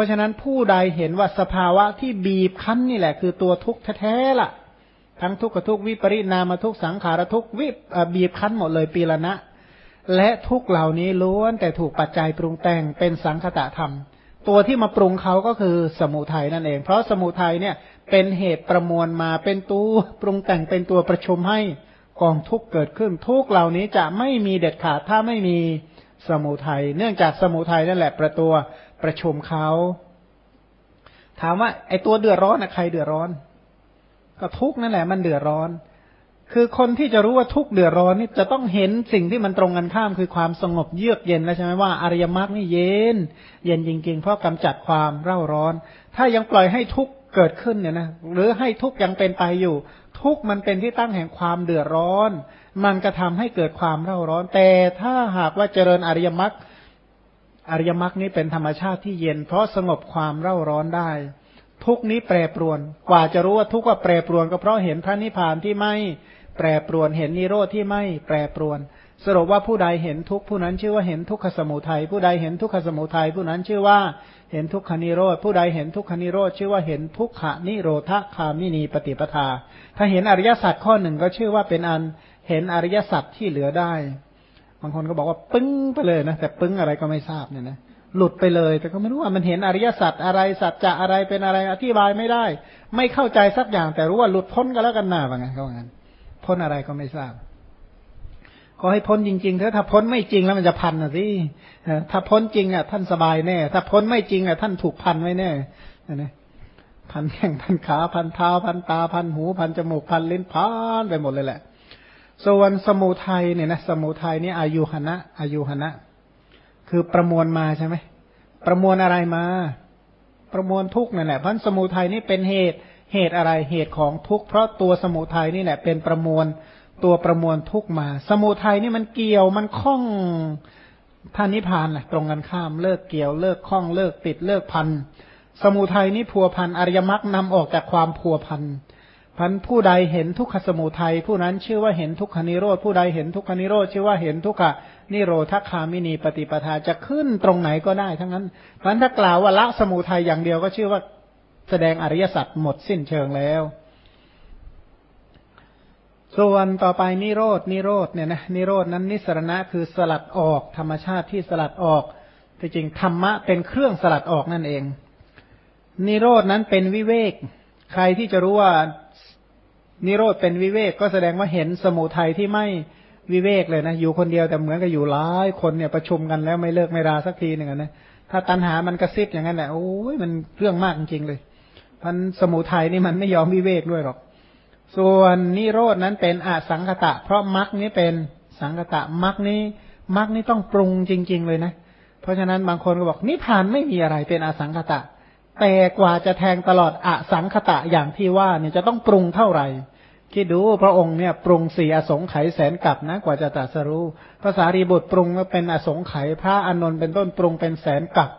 ราะฉะนั้นผู้ใดเห็นว่าสภาวะที่บีบคั้นนี่แหละ คือตัวทุกข์แท้ๆล่ะ ทั้งทุกข์ทุกข์วิปริณามทุกข์สังขารทุกข์วิบบีบคั้นหมดเลยปีละนะและทุกเหล่านี้ล้วนแต่ถูกปัจจัยปรุงแต่งเป็นสังคตะธรรม ตัวที่มาปรุงเขาก็คือสมุทัยนั่นเอง เพราะสมุทัยเนี่ยเป็นเหตุประมวลมาเป็นตัวปรุงแต่งเป็นตัวประชุมให้กองทุกเกิดขึ้น ทุกเหล่านี้จะไม่มีเด็ดขาดถ้าไม่มีสมุทัยเนื่องจากสมุทัยนั่นแหละประตัว ประชุมเขาถามว่าไอตัวเดือดร้อนอะใครเดือดร้อน ก็ทุกนั่นแหละ มันเดือดร้อน คือคนที่จะรู้ว่าทุกเดือดร้อนนี่จะต้องเห็นสิ่งที่มันตรงกันข้ามคือความสงบเยือกเย็นแล้วใช่ไหมว่าอริยมรรคนี่เย็น เย็นจริงๆ เพราะกำจัดความเร่าร้อน ถ้ายังปล่อยให้ทุกเกิดขึ้นเนี่ยนะหรือให้ทุกยังเป็นไปอยู่ ทุกมันเป็นที่ตั้งแห่งความเดือดร้อน มันกระทาให้เกิดความเร่าร้อน แต่ถ้าหากว่าเจริญอริยมรรค อริยมรรคนี้เป็นธรรมชาติที่เย็น เพราะสงบความเร่าร้อนได้ ทุกนี้แปรปรวน กว่าจะรู้ว่าทุกว่าแปรปรวนก็เพราะเห็นพระนิพพานที่ไม่แปรปรวนเห็นนิโรธที่ไม่แปรปรวน สรุปว่าผู้ใดเห็นทุกผู้นั้นชื่อว่าเห็นทุกขสมุทัยผู้ใดเห็นทุกขสมุทัยผู้นั้นชื่อว่าเห็นทุกขนิโรธผู้ใดเห็นทุกขนิโรธชื่อว่าเห็นทุกขนิโรธคามินีปฏิปทา ถ้าเห็นอริยสัจข้อหนึ่งก็ชื่อว่าเป็นอันเห็นอริยสัจที่เหลือได้ บางคนก็บอกว่าปึ้งไปเลยนะแต่ปึ้งอะไรก็ไม่ทราบเนี่ยนะหลุดไปเลย แต่ก็ไม่รู้ว่ามันเห็นอริยสัจอะไรสัจจะอะไรเป็นอะไรอธิบายไม่ได้ ไม่เข้าใจสักอย่าง แต่รู้ว่าหลุดพ้นกันแล้วกันหนาว่าไงเขาว่างั้นพ้นอะไรก็ไม่ทราบก็ให้พ้นจริงๆเถอะถ้าพ้นไม่จริงแล้วมันจะพันนะสิถ้าพ้นจริงอะท่านสบายแน่ ถ้าพ้นไม่จริงอะท่านถูกพันไว้แน่นะพันแข้งพันขาพันเท้าพันตาพันหูพันจมูกพันลิ้นพันไปหมดเลยแหละ ส่วนสมุทัยเนี่ยนะสมุทัยนี่อายุหนะอายุหนะคือประมวลมาใช่ไหมประมวลอะไรมา ประมวลทุกนั่นแหละเพราะสมุทัยนี่เป็นเหตุเหตุอะไรเหตุของทุกเพราะตัวสมุทัยนี่แหละเป็นประมวลตัวประมวลทุกมา สมุทัยนี่มันเกี่ยวมันคล้องท่านนิพพานแหละตรงกันข้ามเลิกเกี่ยวเลิกคล้องเลิกติดเลิกพันสมุทัยนี่พัวพันอริยมรรคนำออกจากความพัวพัน พันผู้ใดเห็นทุกขสมุทัยผู้นั้นชื่อว่าเห็นทุกขนิโรธผู้ใดเห็นทุกขนิโรธชื่อว่าเห็นทุกขนิโรธคามินีปฏิปทาจะขึ้นตรงไหนก็ได้ ทั้งนั้นพันถ้ากล่าวว่าละสมุทัยอย่างเดียวก็ชื่อว่าแสดงอริยสัจหมดสิ้นเชิงแล้ว ส่วนต่อไปนิโรดนิโรดเนี่ยนะนิโรดนั้นนิสรณะคือสลัดออกธรรมชาติที่สลัดออกที่จริงธรรมะเป็นเครื่องสลัดออกนั่นเอง นิโรดนั้นเป็นวิเวก ใครที่จะรู้ว่า นิโรธเป็นวิเวกก็แสดงว่าเห็นสมุทัยที่ไม่วิเวกเลยนะ อยู่คนเดียวแต่เหมือนกับอยู่หลายคนเนี่ยประชุมกันแล้วไม่เลิกไม่ราสักทีหนึ่งนะถ้าตัณหามันกระซิบอย่างนั้นแหละโอ้ยมันเรื่องมากจริงเลยพันสมุทัยนี่มันไม่ยอมวิเวกด้วยหรอก ส่วนนิโรดนั้นเป็นอสังคตะ เพราะมรคนี้เป็นสังคตะมรรคนี้มรคนี้ต้องปรุงจริง ๆ เลยนะ เพราะฉะนั้นบางคนก็บอกนิพพานไม่มีอะไรเป็นอสังคตะ แต่กว่าจะแทงตลอดอสังคตะอย่างที่ว่าเนี่ยจะต้องปรุงเท่าไหร่ คิดดูพระองค์เนี่ยปรุงสี่อสงไขยแสนกับนะ กว่าจะตรัสรู้ภาษารีบุตรปรุงก็เป็นอสงไขยพระอนนท์เป็นต้นปรุงเป็นแสนกับ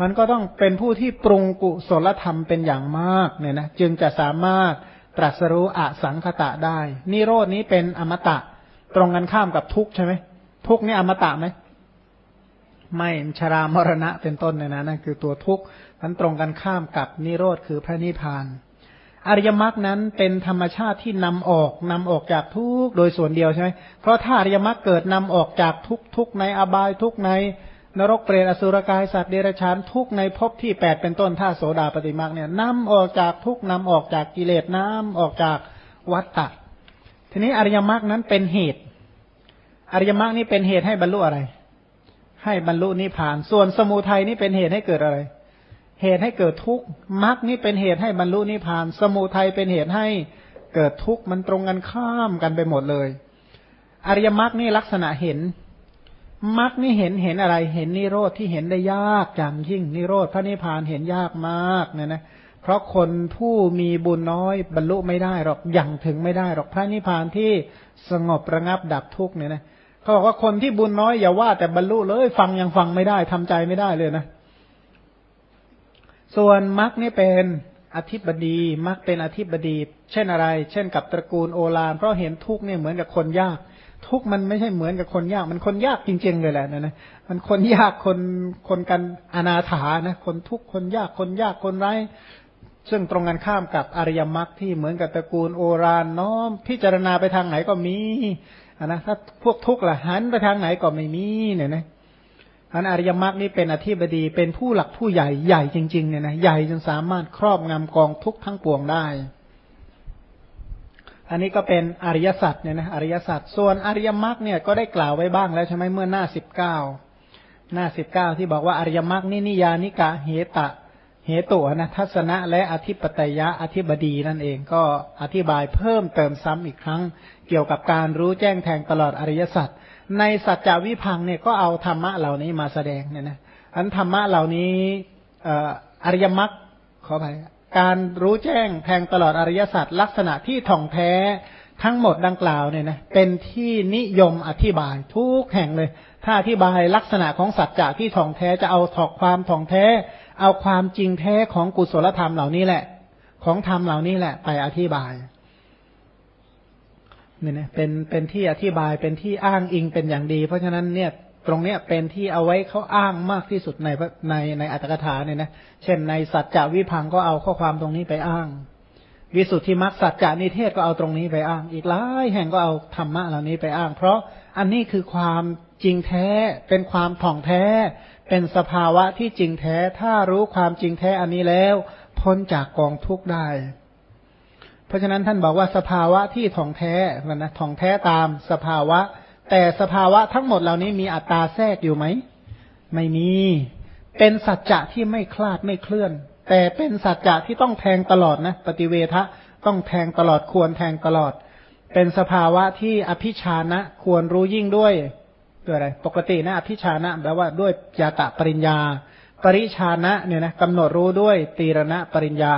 มันก็ต้องเป็นผู้ที่ปรุงกุศลธรรมเป็นอย่างมากเนี่ยนะจึงจะสามารถตรัสรู้อสังคตะได้ นิโรดนี้เป็นอมตะ ตรงกันข้ามกับทุกใช่ไหมทุกนี่อมตะไหมไม่ชรามรณะเป็นต้นเนี่ยนะนั่นคือตัวทุกข์มันตรงกันข้ามกับนิโรธคือพระนิพพาน อริยมรรคนั้นเป็นธรรมชาติที่นำออกนำออกจากทุกโดยส่วนเดียวใช่ไหมเพราะถ้าอริยมรรคเกิดนำออกจากทุกทุกในอบายทุกในนรกเปรตอสุรกายสัตว์เดรัจฉานทุกในภพที่แปดเป็นต้นท่าโสดาปฏิมรรคเนี่ยนำออกจากทุกนำออกจากกิเลสน้ำออกจากวัฏฏะทีนี้อริยมรรคนั้นเป็นเหตุ อริยมรรคนี้เป็นเหตุให้บรรลุอะไร ให้บรรลุนิพพาน ส่วนสมุทัยนี่เป็นเหตุให้เกิดอะไร เหตุให้เกิดทุกข์มรรคนี้เป็นเหตุให้บรรลุนิพพาน สมุทัยเป็นเหตุให้เกิดทุกข์มันตรงกันข้ามกันไปหมดเลย อริยมรรคนี่ลักษณะเห็นมรรคนี่เห็นเห็นอะไร เห็นนิโรธที่เห็นได้ยากอย่างยิ่งนิโรธพระนิพพานเห็นยากมากเนี่ยนะเพราะคนผู้มีบุญน้อยบรรลุไม่ได้หรอกอย่างถึงไม่ได้หรอกพระนิพพานที่สงบระงับดับทุกเนี่ยนะเขาบอกว่าคนที่บุญน้อยอย่าว่าแต่บรรลุเลย ฟังยังฟังไม่ได้ทำใจไม่ได้เลยนะ ส่วนมรรคนี่เป็นอธิบดีมรรคเป็นอธิบดี เช่นอะไร เช่นกับตระกูลโอฬารเพราะเห็นทุกเนี่ยเหมือนกับคนยาก ทุกมันไม่ใช่เหมือนกับคนยาก มันคนยากจริง ๆ เลยแหละนะนะมันคนยากคนคนกันอนาถานะคนทุกคนยากคนยากคนไร้ซึ่งตรงกันข้ามกับอริยมรรคที่เหมือนกับตระกูลโอรานน้อม พิจารณาไปทางไหนก็มีนะถ้าพวกทุกข์ล่ะหันไปทางไหนก็ไม่มีเนี่ยนะ อันอริยมรรคนี่เป็นอธิบดีเป็นผู้หลักผู้ใหญ่ใหญ่จริงๆเนี่ยนะใหญ่จนสามารถครอบงำกองทุกทั้งปวงได้ อันนี้ก็เป็นอริยสัจเนี่ยนะอริยสัจส่วนอริยมรรคเนี่ยก็ได้กล่าวไว้บ้างแล้วใช่ไหมเมื่อหน้าสิบเก้าหน้าสิบเก้าที่บอกว่าอริยมรรคนี่นิยานิกะเหตะเหตุนะทัศนะและอธิปไตยะอธิบดีนั่นเองก็อธิบายเพิ่มเติมซ้ำอีกครั้ง เกี่ยวกับการรู้แจ้งแทงตลอดอริยสัจ ในสัจจวิพังเนี่ยก็เอาธรรมะเหล่านี้มาแสดงเนี่ยนะอันธรรมะเหล่านี้อริยมรรคขออภัยการรู้แจ้งแทงตลอดอริยสัจลักษณะที่ท่องแท้ทั้งหมดดังกล่าวเนี่ยนะเป็นที่นิยมอธิบายทุกแห่งเลย ถ้าอธิบายลักษณะของสัจจะที่ท่องแท้จะเอาถอกความท่องแท้ เอาความจริงแท้ของกุศลธรรมเหล่านี้แหละ ของธรรมเหล่านี้แหละ ไปอธิบาย เนี่ยนะเป็นเป็นที่อธิบายเป็นที่อ้างอิงเป็นอย่างดี เพราะฉะนั้นเนี่ยตรงเนี้ยเป็นที่เอาไว้เขาอ้างมากที่สุดในในในอัตถกถาเนี่ยนะเช่นในสัจจะวิพังก็เอาข้อความตรงนี้ไปอ้าง วิสุทธิมรรคสัจจานิเทศก็เอาตรงนี้ไปอ้าง อีกหลายแห่งก็เอาธรรมะเหล่านี้ไปอ้าง เพราะอันนี้คือความจริงแท้ เป็นความถ่องแท้ เป็นสภาวะที่จริงแท้ ถ้ารู้ความจริงแท้อันนี้แล้ว พ้นจากกองทุกข์ได้ พราะฉะนั้นท่านบอกว่าสภาวะที่ท่องแท้นะท่องแท้ตามสภาวะ แต่สภาวะทั้งหมดเหล่านี้มีอัตตาแทรกอยู่ไหม ไม่มี เป็นสัจจะที่ไม่คลาดไม่เคลื่อน แต่เป็นสัจจะที่ต้องแทงตลอดนะ ปฏิเวทะต้องแทงตลอดควรแทงตลอด เป็นสภาวะที่อภิชานะควรรู้ยิ่งด้วยด้วยอะไร ปกตินะอภิชานะแปลว่าด้วยยาตะปริญญา ปริชานะเนี่ยนะกำหนดรู้ด้วยตีรณะปริญญา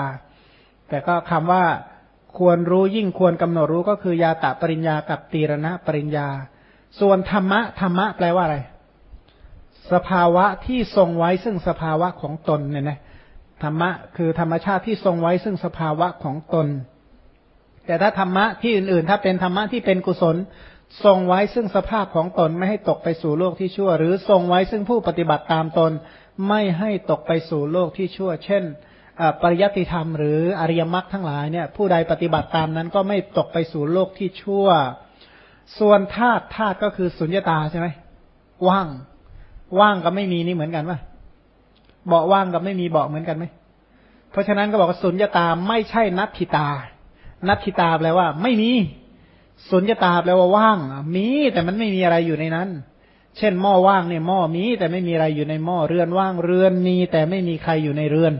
แต่ก็คำว่า ควรรู้ยิ่งควรกำหนดรู้ก็คือยาตะปริญญากับตีรณะปริญญา ส่วนธรรมะธรรมะแปลว่าอะไร สภาวะที่ทรงไว้ซึ่งสภาวะของตนเนี่ยนะธรรมะคือธรรมชาติที่ทรงไว้ซึ่งสภาวะของตน แต่ถ้าธรรมะที่อื่นๆ ถ้าเป็นธรรมะที่เป็นกุศล ทรงไว้ซึ่งสภาพของตนไม่ให้ตกไปสู่โลกที่ชั่ว หรือทรงไว้ซึ่งผู้ปฏิบัติตามตน ไม่ให้ตกไปสู่โลกที่ชั่ว เช่น ปริยัติธรรมหรืออริยมรรคทั้งหลายเนี่ยผู้ใดปฏิบัติตามนั้นก็ไม่ตกไปสู่โลกที่ชั่ว ส่วนธาตุธาตุก็คือสุญญตาใช่ไหมว่าง ว่างกับไม่มีนี่เหมือนกันปะเบาว่างกับไม่มีเบาเหมือนกันไหมเพราะฉะนั้นก็บอกว่าสุญญตาไม่ใช่นัตถิตา นัตถิตาแปลว่า ไม่มีสุญญตาแปลว่าว่าง มีแต่มันไม่มีอะไรอยู่ในนั้น เช่นหม้อว่างเนี่ยหม้อมีแต่ไม่มีอะไรอยู่ในหม้อเรือนว่างเรือนมีแต่ไม่มีใครอยู่ในเรือน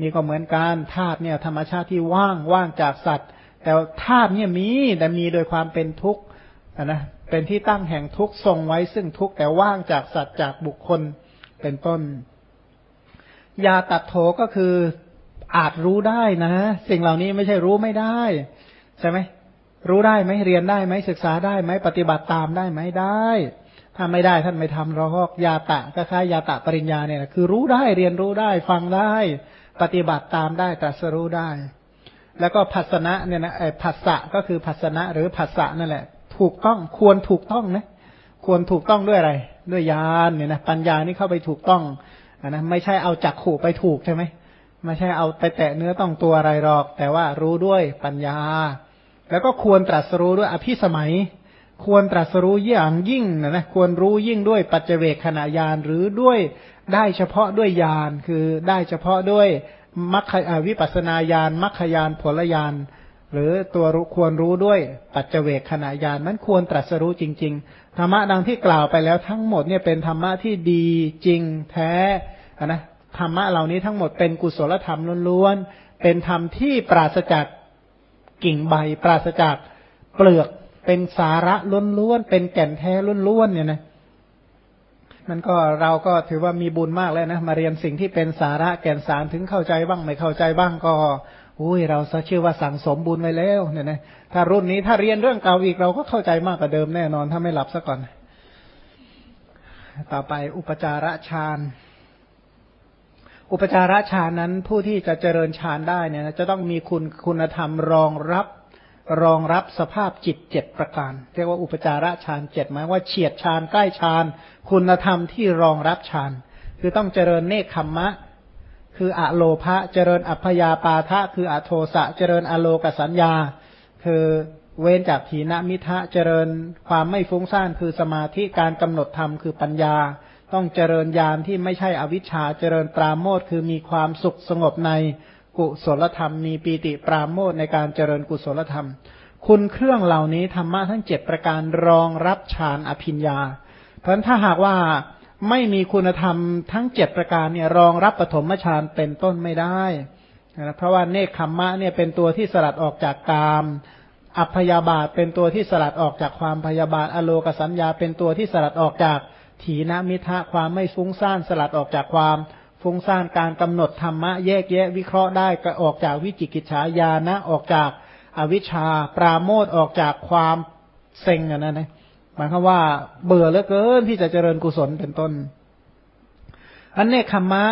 นี่ก็เหมือนการธาตุเนี่ย ธรรมชาติที่ว่างว่างจากสัตว์ แต่ธาตุเนี่ยมีแต่มีโดยความเป็นทุกข์นะเป็นที่ตั้งแห่งทุกข์ทรงไว้ซึ่งทุกข์แต่ว่างจากสัตว์จากบุคคลเป็นต้น ยาตัดโถก็คืออาจรู้ได้นะ สิ่งเหล่านี้ไม่ใช่รู้ไม่ได้ ใช่ไหมรู้ได้ไหมเรียนได้ไหมศึกษาได้ไหมปฏิบัติตามได้ไหมได้ ถ้าไม่ได้ท่านไม่ทำหรอกยาตะก็คล้ายาตะปริญญาเนี่ยคือรู้ได้เรียนรู้ได้ฟังได้ ปฏิบัติตามได้ตรัสรู้ได้ แล้วก็ภัสนะเนี่ยนะภัสสะก็คือภัสนะหรือภัสสะนั่นแหละ ถูกต้องควรถูกต้องนะควรถูกต้องด้วยอะไร ด้วยญาณเนี่ยนะปัญญานี่เข้าไปถูกต้องอนะไม่ใช่เอาจักขู่ไปถูกใช่ไหมไม่ใช่เอาไปแตะเนื้อต้องตัวอะไรหรอก แต่ว่ารู้ด้วยปัญญา แล้วก็ควรตรัสรู้ด้วยอภิสมัย ควรตรัสรู้อย่างยิ่งนะนะควรรู้ยิ่งด้วยปัจเจเวกขณะยานหรือด้วย ได้เฉพาะด้วยญาณคือได้เฉพาะด้วยมัคควิปัสนาญาณมัคคยานผลญาณหรือตัวรู้ควรรู้ด้วยปัจเจเวกขณะญาณนั้นควรตรัสรู้จริง ๆ ธรรมะดังที่กล่าวไปแล้วทั้งหมดเนี่ยเป็นธรรมะที่ดีจริงแท้นะธรรมะเหล่านี้ทั้งหมดเป็นกุศลธรรมล้วนๆ เป็นธรรมที่ปราศจากกิ่งใบ ปราศจากเปลือก เป็นสาระล้วนๆ เป็นแก่นแท้ล้วนๆเนี่ยนะ มันก็เราก็ถือว่ามีบุญมากแล้วนะมาเรียนสิ่งที่เป็นสาระแก่นสารถึงเข้าใจบ้างไม่เข้าใจบ้างก็อุ้ยเราซะชื่อว่าสั่งสมบุญไว้แล้วเนี่ยนะถ้ารุ่นนี้ถ้าเรียนเรื่องเก่าอีกเราก็เข้าใจมากกว่าเดิมแน่นอน ถ้าไม่หลับซะก่อน ต่อไปอุปจาระฌานอุปจาระฌานนั้นผู้ที่จะเจริญฌานได้เนี่ยจะต้องมีคุณคุณธรรมรองรับ รองรับสภาพจิตเจ็ดประการ เรียกว่าอุปจาระฌานเจ็ดหมายว่าเฉียดฌานใกล้ฌานคุณธรรมที่รองรับฌานคือต้องเจริญเนคขมมะ คืออะโลภะเจริญอัพยาปาทะ คืออะโทสะเจริญอโลกสัญญา คือเว้นจากถีนมิทะเจริญความไม่ฟุ้งซ่านคือสมาธิการกำหนดธรรมคือปัญญา ต้องเจริญญาณที่ไม่ใช่อวิชชาเจริญปราโมทคือมีความสุขสงบใน กุศลธรรม มีปีติปราโมทในการเจริญกุศลธรรม คุณเครื่องเหล่านี้ธรรมะทั้งเจ็ดประการรองรับฌานอภิญญา เพราะฉะนั้นถ้าหากว่าไม่มีคุณธรรมทั้งเจ็ดประการเนี่ยรองรับปฐมฌานเป็นต้นไม่ได้นะเพราะว่าเนคขมมะเนี่ยเป็นตัวที่สลัดออกจากกาม อัพยาบาทเป็นตัวที่สลัดออกจากความพยาบาท อโลกสัญญาเป็นตัวที่สลัดออกจากถีนมิทะความไม่ฟุ้งซ่านสลัดออกจากความ ฟุ้งซ่านการกำหนดธรรมะแยกแยะวิเคราะห์ได้ก็ออกจากวิจิกิจฉาญาณะออกจากอวิชชา ปราโมทออกจากความเซ็งอันนั้นะหมายความว่าเบื่อเหลือเกินที่จะเจริญกุศลเป็นต้น อันเนคขมะ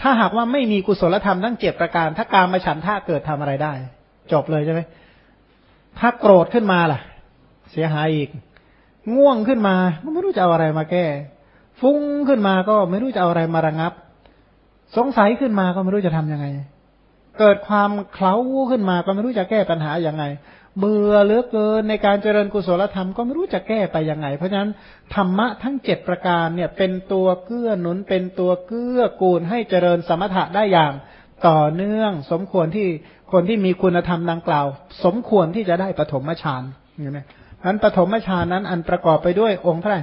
ถ้าหากว่าไม่มีกุศลธรรมทั้งเจ็ดประการ ถ้าการมาฉันท่าเกิดทำอะไรได้ จบเลยใช่ไหมถ้าโกรธขึ้นมาล่ะ เสียหายอีก ง่วงขึ้นมา ไม่รู้จะเอาอะไรมาแก้ ฟุ้งขึ้นมาก็ไม่รู้จะเอาอะไรมาระงับ สงสัยขึ้นมาก็ไม่รู้จะทํำยังไง เกิดความเคล้าขึ้นมาก็ไม่รู้จะแก้ปัญหาอย่างไง เบื่อเหลือเกินในการเจริญกุศลธรรมก็ไม่รู้จะแก้ไปยังไง เพราะฉะนั้นธรรมะทั้งเจ็ดประการเนี่ยเป็นตัวเกื้อหนุนเป็นตัวเกื้อกูลให้เจริญสมถะได้อย่างต่อเนื่องสมควรที่คนที่มีคุณธรรมดังกล่าว สมควรที่จะได้ปฐมฌานเห็นไหมนั้นปฐมฌานนั้นอันประกอบไปด้วยองค์เท่าไหร่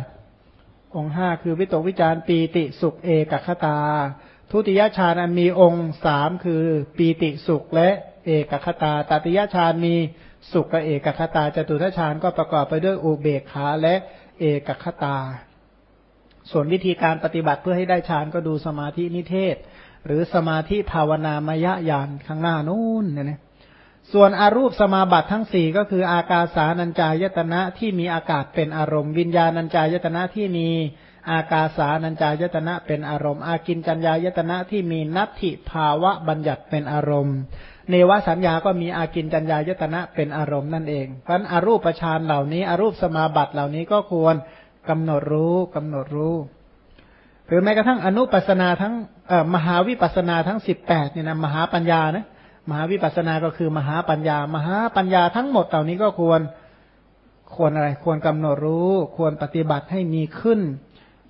องค์ห้าคือวิตกวิจารปีติสุขเอกคตา ทุติยฌานมีองค์สามคือปีติสุขและเอกคตาตติยฌานมีสุขกับเอกคตาจตุทัชฌานก็ประกอบไปด้วยอุเบกขาและเอกคตา ส่วนวิธีการปฏิบัติเพื่อให้ได้ฌานก็ดูสมาธินิเทศ หรือสมาธิภาวนามยญาณข้างหน้านู้นเนี่ยนะ ส่วนอารูปสมาบัติทั้งสี่ก็คืออากาสานัญจายตนะที่มีอากาศเป็นอารมณ์ วิญญาณัญจายตนะที่มีอากาสานัญจายตนะเป็นอารมณ์ อากินจัญญายตนะที่มีนัตถิภาวะบัญญัติเป็นอารมณ์ เนวสัญญาก็มีอากินจัญญายตนะเป็นอารมณ์นั่นเอง เพราะนั้นอารูปฌานเหล่านี้อารูปสมาบัติเหล่านี้ก็ควรกำหนดรู้กำหนดรู้ หรือแม้กระทั่งอนุปัสนาทั้งมหาวิปัสนาทั้งสิบแปดเนี่ยนะมหาปัญญานะ มหาวิปัสสนาก็คือมหาปัญญา มหาปัญญาทั้งหมดเหล่านี้ก็ควรควรอะไร ควรกำหนดรู้ ควรปฏิบัติให้มีขึ้น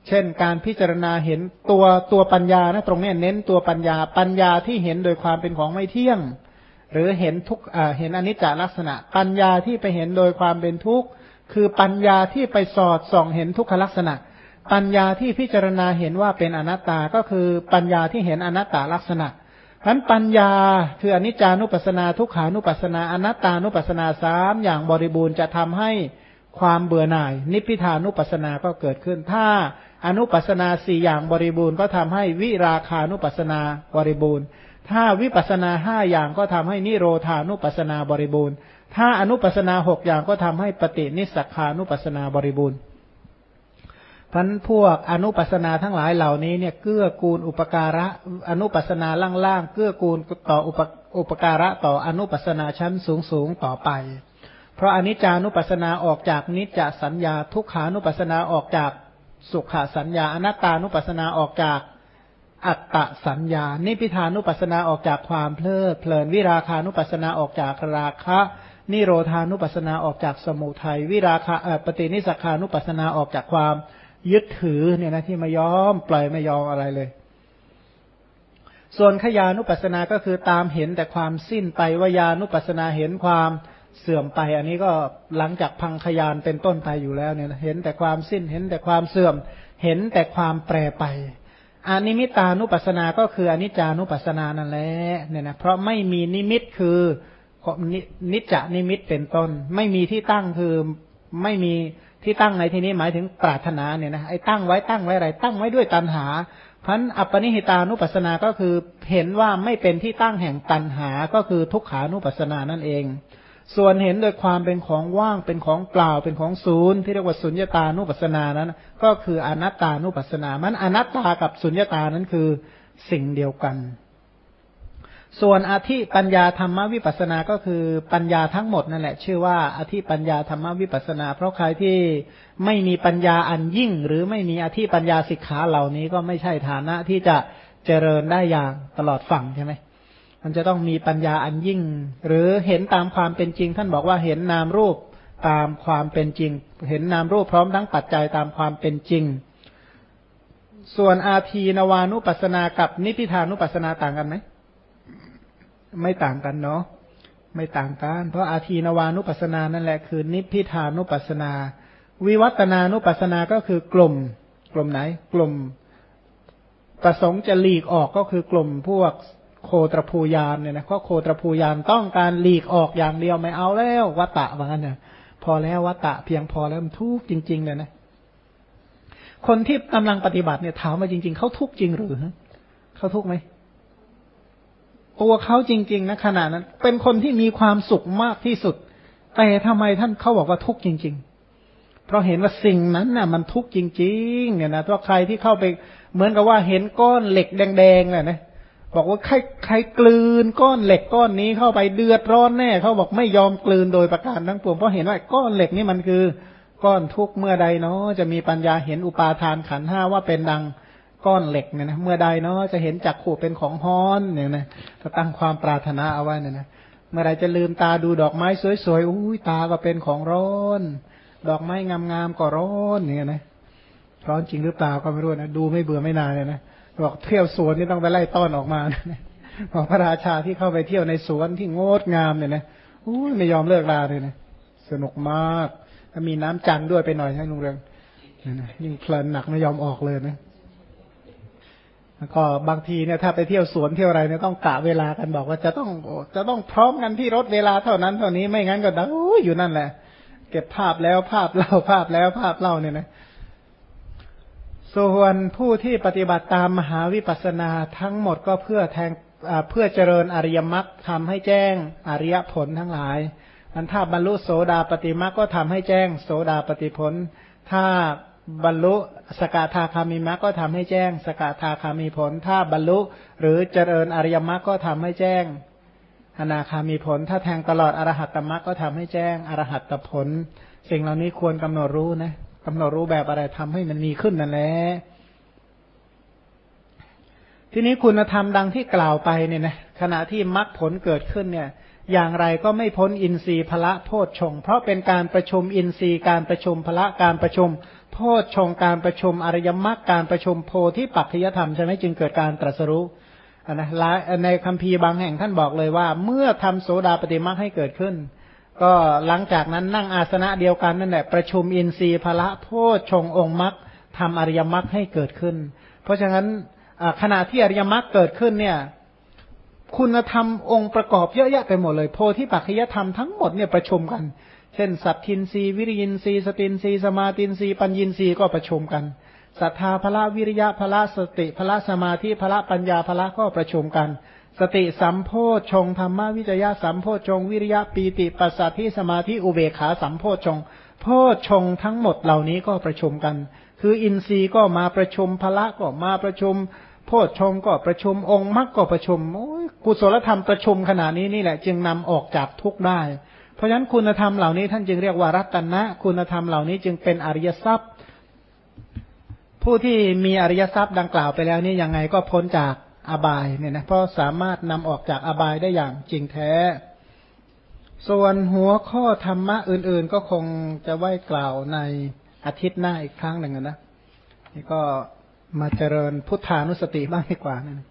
เช่นการพิจารณาเห็นตัวตัวปัญญานะตรงนี้เน้นตัวปัญญาปัญญาที่เห็นโดยความเป็นของไม่เที่ยง หรือเห็นทุกเห็นอนิจจลักษณะ ปัญญาที่ไปเห็นโดยความเป็นทุกข์คือปัญญาที่ไปสอดส่องเห็นทุกขลักษณะ ปัญญาที่พิจารณาเห็นว่าเป็นอนัตตาก็คือปัญญาที่เห็นอนัตตลักษณะ นั้นปัญญาคืออนิจจานุปัสสนาทุกขานุปัสสนาอนัตตานุปัสสนาสามอย่างบริบูรณ์จะทำให้ความเบื่อหน่าย นิพพิทานุปัสสนาก็เกิดขึ้น ถ้าอนุปัสนาสี่อย่างบริบูรณ์ก็ทำให้วิราคานุปัสนาบริบูรณ์ ถ้าวิปัสนาห้าอย่างก็ทำให้นิโรธานุปัสนาบริบูรณ์ ถ้าอนุปัสนาหกอย่างก็ทำให้ปฏินิสักานุปัสนาบริบูรณ์ พันพวกอนุปัสนาทั้งหลายเหล่านี้เนี่ยเกื้อกูลอุปการะอนุปัสนาล่างๆเกื้อกูลต่ออุปอุปการะต่ออนุปัสนาชั้นสูงๆต่อไป เพราะอนิจจานุปัสนาออกจากนิจจสัญญา ทุกขานุปัสนาออกจากสุขสัญญา อนัตตานุปัสนาออกจากอัตตสัญญา นิพิทานุปัสนาออกจากความเพลิดเพลินวิราคานุปัสนาออกจากราคะ นิโรธานุปัสนาออกจากสมุทัยวิราคะปฏินิสักานุปัสนาออกจากความ ยึดถือเนี่ยนะที่ไม่ยอมปล่อยไม่ยอมอะไรเลย ส่วนขยานุปัสสนาก็คือตามเห็นแต่ความสิ้นไปวิญานุปัสสนาเห็นความเสื่อมไป อันนี้ก็หลังจากพังขยานเป็นต้นไปอยู่แล้วเนี่ยเห็นแต่ความสิ้นเห็นแต่ความเสื่อม เห็นแต่ความแปรไปอนิมิตานุปัสสนาก็คืออนิจจานุปัสสนานั่นแหละเนี่ยนะเพราะไม่มีนิมิตคือนิจจนิมิตเป็นต้น ไม่มีที่ตั้งคือไม่มี ที่ตั้งในที่นี้หมายถึงปรารถนาเนี่ยนะไอ้ตั้งไว้ตั้งไว้อะไรตั้งไว้ด้วยตัณหาพันอัปปนิหิตานุปัสสนาก็คือเห็นว่าไม่เป็นที่ตั้งแห่งตัณหาก็คือทุกขานุปัสสนานั่นเอง ส่วนเห็นโดยความเป็นของว่างเป็นของเปล่าเป็นของศูนย์ที่เรียกว่าสุญญตานุปัสสนานั้น ก็คืออนัตตานุปัสสนา มันอนัตตากับสุญญตานั้นคือสิ่งเดียวกัน ส่วนอธิปัญญาธรรมวิปัสสนา ก็คือปัญญาทั้งหมดนั่นแหละ ชื่อว่าอธิปัญญาธรรมวิปัสสนา เพราะใครที่ไม่มีปัญญาอันยิ่ง หรือไม่มีอธิปัญญาสิกขาเหล่านี้ก็ไม่ใช่ฐานะที่จะเจริญได้อย่างตลอดฝั่งใช่ไหมมันจะต้องมีปัญญาอันยิ่ง หรือเห็นตามความเป็นจริง ท่านบอกว่าเห็นนามรูปตามความเป็นจริง เห็นนามรูปพร้อมทั้งปัจจัยตามความเป็นจริง ส่วนอาทีนวานุปัสสนากับนิพิทานุปัสสนาต่างกันไหม ไม่ต่างกันเนาะไม่ต่างกัน เพราะอาทีนวานุปัสนานั่นแหละคือ นิพพิทานุปัสนา วิวัตนานุปัสนาก็คือกลุ่ม กลุ่มไหน กลุ่ม ประสงค์จะหลีกออกก็คือกลุ่มพวกโคตรภูยานเนี่ยนะเพราะโคตรภูยานต้องการหลีกออกอย่างเดียวไม่เอาแล้ววัตตะว่างั้นเนี่ยพอแล้ววัตตะเพียงพอแล้วมันทุกข์จริงๆเลยนะคนที่กำลังปฏิบัติเนี่ยถามมาจริง ๆเขาทุกข์จริงหรือเขาทุกข์ไหม ตัวเขาจริงๆนะขณะนั้น เป็นคนที่มีความสุขมากที่สุด แต่ทำไมท่านเขาบอกว่าทุกข์จริง ๆ เพราะเห็นว่าสิ่งนั้นน่ะ มันทุกข์จริง ๆ เนี่ยนะถ้าใครที่เข้าไปเหมือนกับว่าเห็นก้อนเหล็กแดงๆเนี่ยนะบอกว่าใครใครกลืนก้อนเหล็กก้อนนี้เข้าไปเดือดร้อนแน่เขาบอกไม่ยอมกลืนโดยประการทั้งปวงเพราะเห็นว่าก้อนเหล็กนี่มันคือก้อนทุกข์เมื่อใดเนาะจะมีปัญญาเห็นอุปาทานขันห้าว่าเป็นดัง ก้อนเหล็กเนี่ยนะเมื่อใดเนาะจะเห็นจักขู่เป็นของฮ้อนเนี่ยนะจะตั้งความปรารถนาเอาไว้เนี่ยนะเมื่อไรจะลืมตาดูดอกไม้สวยๆอุ้ยตาก็เป็นของร้อน ดอกไม้งามๆก็ร้อนเนี่ยนะร้อนจริงหรือเปล่าก็ไม่รู้นะดูไม่เบื่อไม่นานเลยนะบอกเที่ยวสวนนี่ต้องไปไล่ต้อนออกมาบอกพระราชาที่เข้าไปเที่ยวในสวนที่งดงามเนี่ยนะอู้ไม่ยอมเลิกลาเลยนะสนุกมากถ้ามีน้ำจันทร์ด้วยไปหน่อยใช่ลุงเรืองยิ่งเพลินหนักไม่ยอมออกเลยนะ ก็บางทีเนี่ยถ้าไปเที่ยวสวนเที่ยวอะไรเนี่ยต้องกะเวลากันบอกว่าจะต้องจะต้องพร้อมกันที่รถเวลาเท่านั้นเท่านี้ไม่งั้นก็ดังอยู่นั่นแหละ เก็บภาพแล้วภาพเล่าภาพแล้วภาพเล่าเนี่ยนะส่วนผู้ที่ปฏิบัติตามมหาวิปัสสนาทั้งหมดก็เพื่อแทงเพื่อเจริญอริยมรรคทำให้แจ้งอริยผลทั้งหลายอันถ้าบรรลุโสดาปฏิมรรคก็ทำให้แจ้งโสดาปฏิผล ถ้า บรรลุสกทาคามิมรรคก็ทำให้แจ้ง สกทาคามีผล ถ้าบรรลุ หรือเจริญอริยมรรคก็ทำให้แจ้ง อนาคามีผล ถ้าแทงตลอดอรหัตตมรรคก็ทำให้แจ้งอรหัตตผล สิ่งเหล่านี้ควรกำหนดรู้นะกำหนดรู้แบบอะไรทำให้มันมีขึ้นนั่นแหละทีนี้คุณธรรมดังที่กล่าวไปเนี่ยนะขณะที่มรรคผลเกิดขึ้นเนี่ย อย่างไรก็ไม่พ้นอินทรีย์พละโพชฌงเพราะเป็นการประชุมอินทรีย์การประชุมพละการประชุม โพชฌงการประชุมอริยมรรคการประชุมโพธิปัจจยธรรมใช่ไหมจึงเกิดการตรัสรู้นะในคัมภีร์บางแห่งท่านบอกเลยว่า เมื่อทำโสดาปฏิมรรคให้เกิดขึ้น ก็หลังจากนั้นนั่งอาสนะเดียวกันนั่นแหละประชุมอินทรีย์พละโพชฌงองค์มรรคทำอริยมรรคให้เกิดขึ้น เพราะฉะนั้นขณะที่อริยมรรคเกิดขึ้นเนี่ยคุณธรรมองค์ประกอบเยอะแยะไปหมดเลย โพธิปัจจยธรรมทั้งหมดเนี่ยประชุมกัน เช่น สัตทินรีวิริยินรีสตินรีสมาตินรีปัญญินรีก็ประชุมกันศรัทธาพละวิริยะพละสติพละสมาธิพละปัญญาพละก็ประชุมกัน สติสัมโพชงธรรมวิจยะสัมโพชงวิริยะปีติปัสสัทธิสมาธิอุเบขาสัมโพชงโพชงทั้งหมดเหล่านี้ก็ประชุมกัน คืออินทรีย์ก็มาประชุมพละก็มาประชุม โพชฌงก็ประชุมองค์มรรคก็ประชุมกุศลธรรมประชุมขนาดนี้นี่แหละ จึงนำออกจากทุกข์ได้ เพราะฉะนั้นคุณธรรมเหล่านี้ท่านจึงเรียกว่ารัตนะ คุณธรรมเหล่านี้จึงเป็นอริยทรัพย์ ผู้ที่มีอริยทรัพย์ดังกล่าวไปแล้วนี่ยังไงก็พ้นจากอบายเนี่ยนะเพราะสามารถนำออกจากอบายได้อย่างจริงแท้ ส่วนหัวข้อธรรมะอื่น ๆ ก็คงจะไว้กล่าวในอาทิตย์หน้าอีกครั้งหนึ่งนะนี่ก็มาเจริญพุทธานุสติบ้างดีกว่านะ